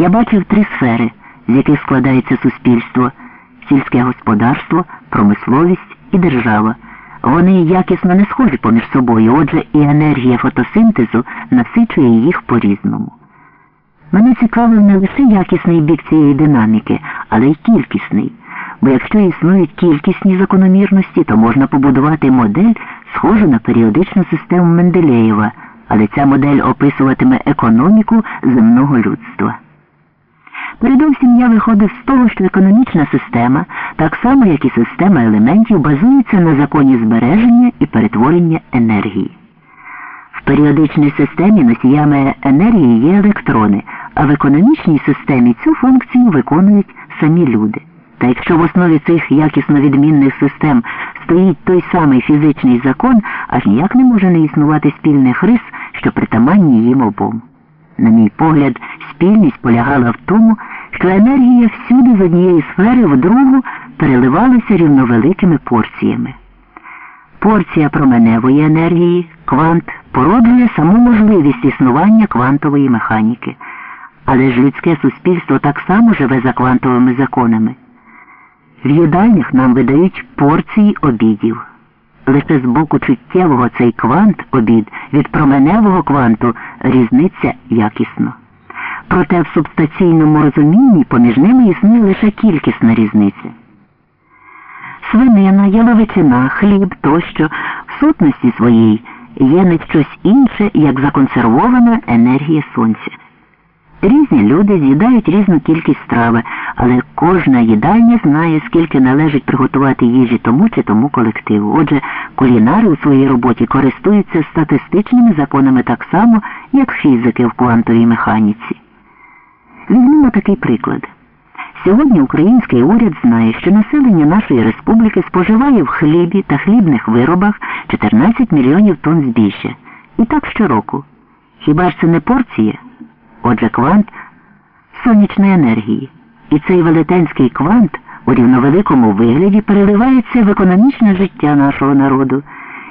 Я бачив три сфери, з яких складається суспільство сільське господарство, промисловість і держава. Вони якісно не схожі поміж собою, отже, і енергія фотосинтезу насичує їх по-різному. Мене цікавив не лише якісний бік цієї динаміки, але й кількісний. Бо якщо існують кількісні закономірності, то можна побудувати модель, схожу на періодичну систему Менделєєва, але ця модель описуватиме економіку земного людства. Передовсім я виходив з того, що економічна система, так само як і система елементів, базується на законі збереження і перетворення енергії. В періодичній системі носіями енергії є електрони, а в економічній системі цю функцію виконують самі люди. Та якщо в основі цих якісно відмінних систем стоїть той самий фізичний закон, аж ніяк не може не існувати спільних рис, що притаманні їм обом. На мій погляд, спільність полягала в тому, що енергія всюди з однієї сфери в другу переливалася рівновеликими порціями. Порція променевої енергії, квант, породжує саму можливість існування квантової механіки. Але ж людське суспільство так само живе за квантовими законами. В їдальнях нам видають порції обідів. Лише з боку чуттєвого цей квант обід від променевого кванту різниця якісно. Проте в субстаційному розумінні поміж ними існує лише кількісна різниця. Свинина, яловичина, хліб тощо в сутності своїй є не щось інше, як законсервована енергія сонця. Різні люди з'їдають різну кількість страви, але кожна їдальня знає, скільки належить приготувати їжі тому чи тому колективу. Отже, кулінари у своїй роботі користуються статистичними законами так само, як фізики в квантовій механіці. Візьмемо такий приклад. Сьогодні український уряд знає, що населення нашої республіки споживає в хлібі та хлібних виробах 14 мільйонів тонн збіжжя. І так щороку. Хіба ж це не порція? Отже, квант сонячної енергії. І цей велетенський квант у рівновеликому вигляді переливається в економічне життя нашого народу.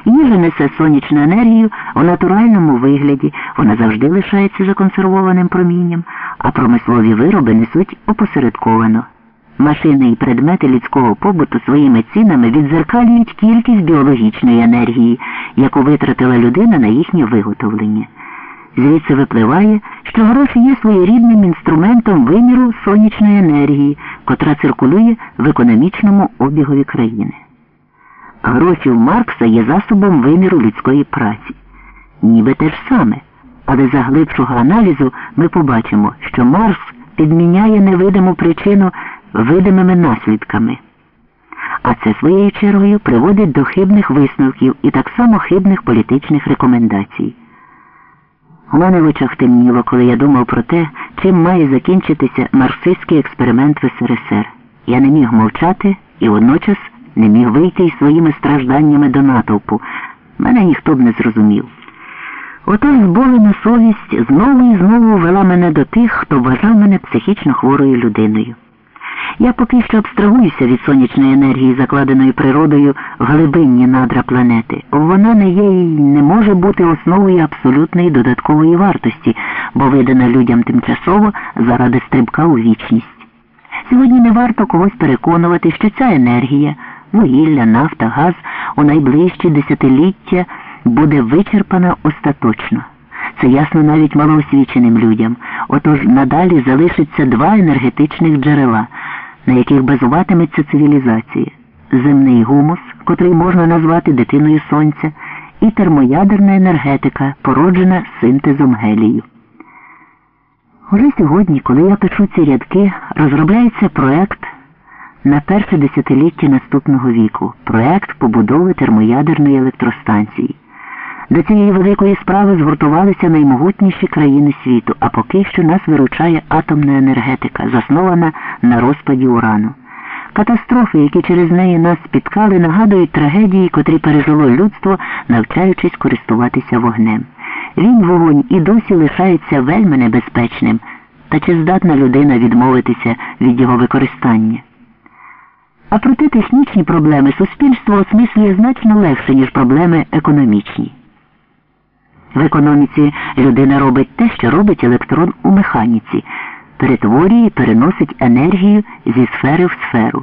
Їжа несе сонячну енергію у натуральному вигляді, вона завжди лишається законсервованим промінням, а промислові вироби несуть опосередковано. Машини і предмети людського побуту своїми цінами відзеркалюють кількість біологічної енергії, яку витратила людина на їхнє виготовлення. Звідси випливає, що гроші є своєрідним інструментом виміру сонячної енергії, котра циркулює в економічному обігові країни. Гроші в Маркса є засобом виміру людської праці. Ніби те ж саме, але за глибшого аналізу ми побачимо, що Маркс підміняє невидиму причину видимими наслідками. А це своєю чергою приводить до хибних висновків і так само хибних політичних рекомендацій. У мене в очах темніло, коли я думав про те, чим має закінчитися марксистський експеримент в СРСР. Я не міг мовчати і водночас не міг вийти із своїми стражданнями до натовпу. Мене ніхто б не зрозумів. Отож зболена совість знову і знову вела мене до тих, хто вважав мене психічно хворою людиною. Я поки що абстрагуюся від сонячної енергії, закладеної природою в глибинні надра планети. Вона не є і не може бути основою абсолютної додаткової вартості, бо видана людям тимчасово заради стрибка у вічність. Сьогодні не варто когось переконувати, що ця енергія, вугілля, нафта, газ у найближчі десятиліття буде вичерпана остаточно. Це ясно навіть малоосвіченим людям. Отож надалі залишиться два енергетичних джерела на яких базуватиметься цивілізація, земний гумус, котрий можна назвати дитиною сонця, і термоядерна енергетика, породжена синтезом гелію. Уже сьогодні, коли я пишу ці рядки, розробляється проект на перше десятиліття наступного віку, проект побудови термоядерної електростанції. До цієї великої справи згуртувалися наймогутніші країни світу, а поки що нас виручає атомна енергетика, заснована на розпаді урану. Катастрофи, які через неї нас спіткали, нагадують трагедії, котрі пережило людство, навчаючись користуватися вогнем. Він вогонь і досі лишається вельми небезпечним, та чи здатна людина відмовитися від його використання? А проте технічні проблеми суспільство осмислює значно легше, ніж проблеми економічні. В економіці людина робить те, що робить електрон у механіці. перетворює і переносить енергію зі сфери в сферу.